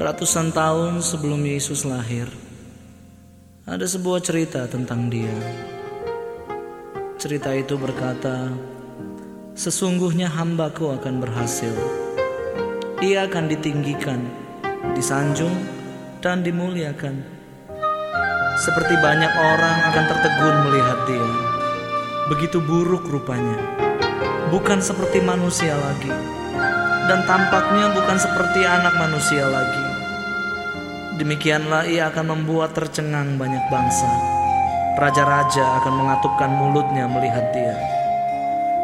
Ratusan tahun sebelum Yesus lahir, ada sebuah cerita tentang Dia. Cerita itu berkata, "Sesungguhnya hambaku akan berhasil. Ia akan ditinggikan, disanjung, dan dimuliakan. Seperti banyak orang akan tertegun melihat Dia. Begitu buruk rupanya, bukan seperti manusia lagi." dan tampaknya bukan seperti anak manusia lagi. Demikianlah ia akan membuat tercengang banyak bangsa. Raja-raja akan mengatupkan mulutnya melihat dia.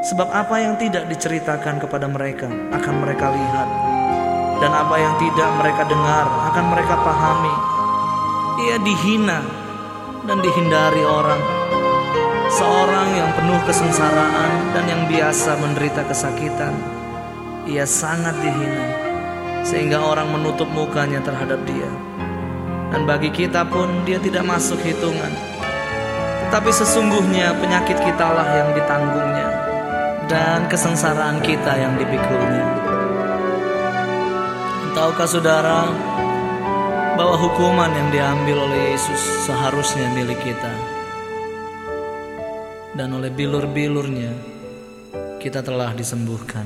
Sebab apa yang tidak diceritakan kepada mereka akan mereka lihat. Dan apa yang tidak mereka dengar akan mereka pahami. Ia dihina dan dihindari orang. Seorang yang penuh kesengsaraan dan yang biasa menderita kesakitan ia sangat dihina sehingga orang menutup mukanya terhadap dia. Dan bagi kita pun dia tidak masuk hitungan. Tetapi sesungguhnya penyakit kitalah yang ditanggungnya dan kesengsaraan kita yang dipikulnya. Tahukah saudara bahwa hukuman yang diambil oleh Yesus seharusnya milik kita? Dan oleh bilur-bilurnya kita telah disembuhkan.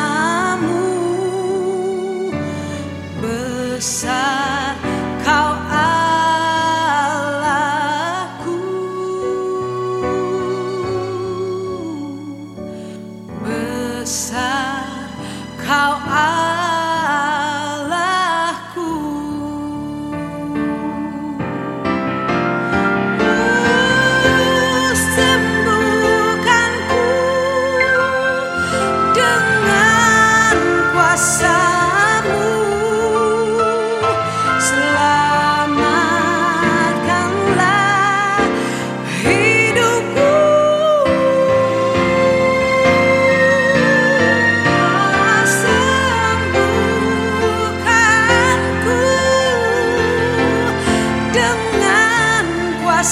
Kuasamu besar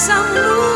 some